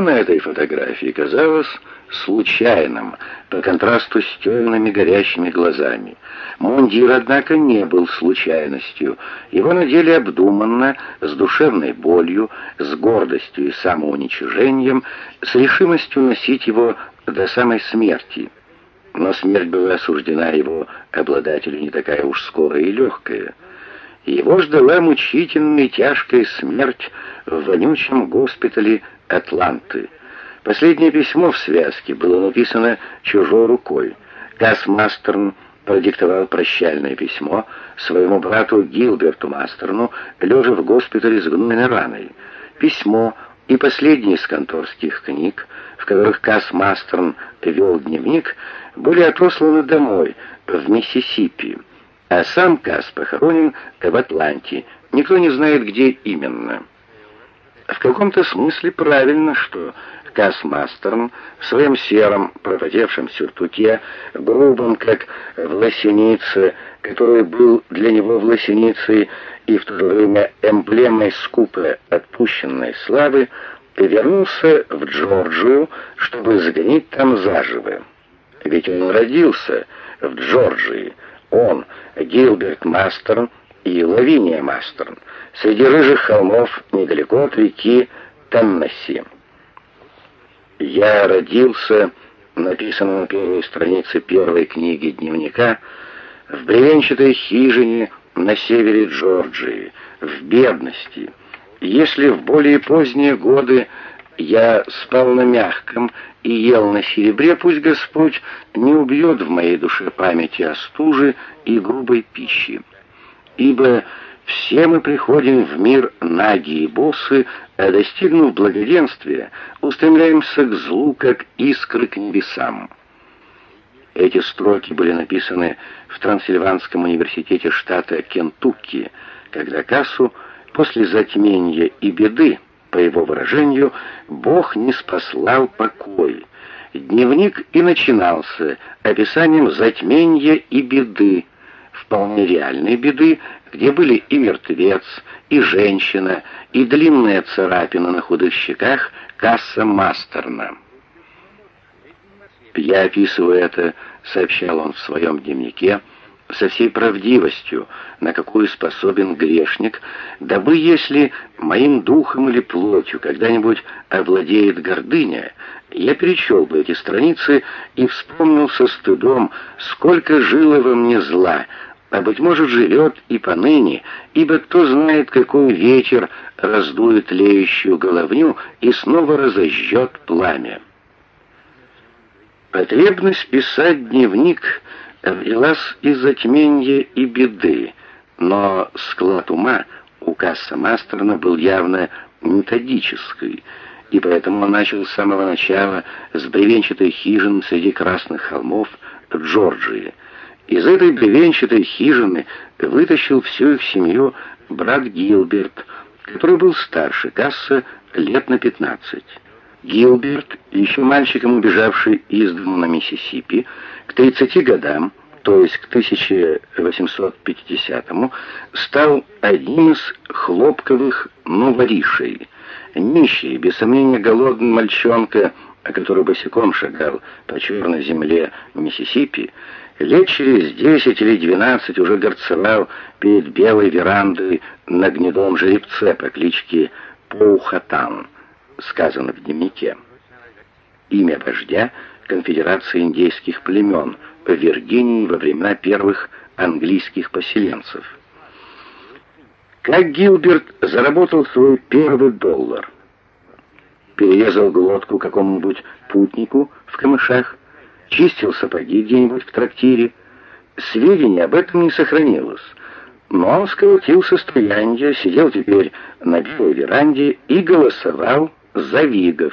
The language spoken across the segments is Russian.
на этой фотографии казалось случайным, по контрасту с темными горящими глазами. Мундир, однако, не был случайностью. Его надели обдуманно, с душевной болью, с гордостью и самоуничижением, с решимостью носить его до самой смерти. Но смерть была осуждена его обладателю не такая уж скорая и легкая. Его ждала мучительная и тяжкая смерть в вонючем госпитале Атланты. Последнее письмо в связке было написано чужой рукой. Касс Мастерн продиктовал прощальное письмо своему брату Гилберту Мастерну, лежа в госпитале с гнойной раной. Письмо и последние из конторских книг, в которых Касс Мастерн вел дневник, были отосланы домой, в Миссисипи, а сам Касс похоронен в Атланте. Никто не знает, где именно. В каком-то смысле правильно, что Касс Мастерн в своем сером, пропотевшем сюртуке, грубом, как в лосенице, который был для него в лосенице и в то же время эмблемой скупой отпущенной славы, вернулся в Джорджию, чтобы загонить там заживо. Ведь он родился в Джорджии, он, Гилберт Мастерн и Лавиния Мастерн, среди рыжих холмов недалеко от реки Теннесси. «Я родился», написано на первой странице первой книги дневника, в бревенчатой хижине на севере Джорджии, в бедности. Если в более поздние годы я спал на мягком и ел на серебре, пусть Господь не убьет в моей душе памяти о стуже и грубой пище. Ибо все мы приходим в мир наги и боссы, а достигнув благоденствия, устремляемся к злу, как искры к небесам. Эти строки были написаны в Трансильванском университете штата Кентукки, когда Кассу после затмения и беды, по его выражению, Бог не спаслал покой. Дневник и начинался описанием затмения и беды, вполне реальной беды, где были и мертвец, и женщина, и длинная царапина на худых щеках касса Мастерна. «Я описываю это», — сообщал он в своем дневнике, со всей правдивостью, на какую способен грешник, дабы, если моим духом или плотью когда-нибудь овладеет гордыня, я перечел бы эти страницы и вспомнил со стыдом, сколько жило во мне зла, а, быть может, живет и поныне, ибо кто знает, какой ветер раздует леющую головню и снова разожжет пламя. Потребность писать дневник взялась из затмения и беды, но склад ума у Касса Мастерна был явно методический, и поэтому он начал с самого начала с бревенчатой хижины среди красных холмов Джорджии — из этой бревенчатой хижины вытащил всю их семью брат Гилберт, который был старше Касса лет на пятнадцать. Гилберт, еще мальчиком убежавший из дому на Миссисипи, к 30 годам, то есть к 1850-му, стал одним из хлопковых новоришей. Нищий, без сомнения голодный мальчонка, который босиком шагал по черной земле Миссисипи, Лет через десять или двенадцать уже горцевал перед белой верандой на гнедом жеребце по кличке Паухатан, сказано в дневнике. Имя вождя конфедерации индейских племен в Виргинии во времена первых английских поселенцев. Как Гилберт заработал свой первый доллар? Перерезал глотку какому-нибудь путнику в камышах, чистил сапоги где-нибудь в трактире. Сведений об этом не сохранилось. Но он сколотил состояние, сидел теперь на белой веранде и голосовал за Вигов.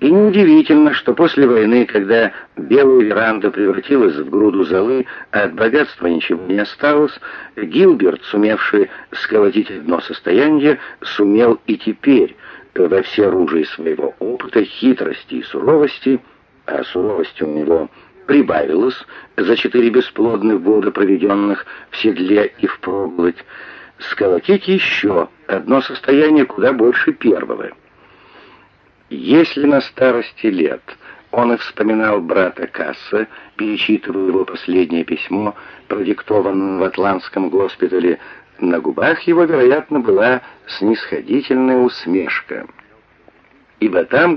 И неудивительно, что после войны, когда белая веранда превратилась в груду золы, а от богатства ничего не осталось, Гилберт, сумевший сколотить одно состояние, сумел и теперь, во все оружие своего опыта, хитрости и суровости, а суровость у него прибавилась за четыре бесплодных года, проведенных в седле и в проглоть, сколотить еще одно состояние куда больше первого. Если на старости лет он и вспоминал брата Касса, перечитывая его последнее письмо, продиктованное в Атлантском госпитале, на губах его, вероятно, была снисходительная усмешка. Ибо там,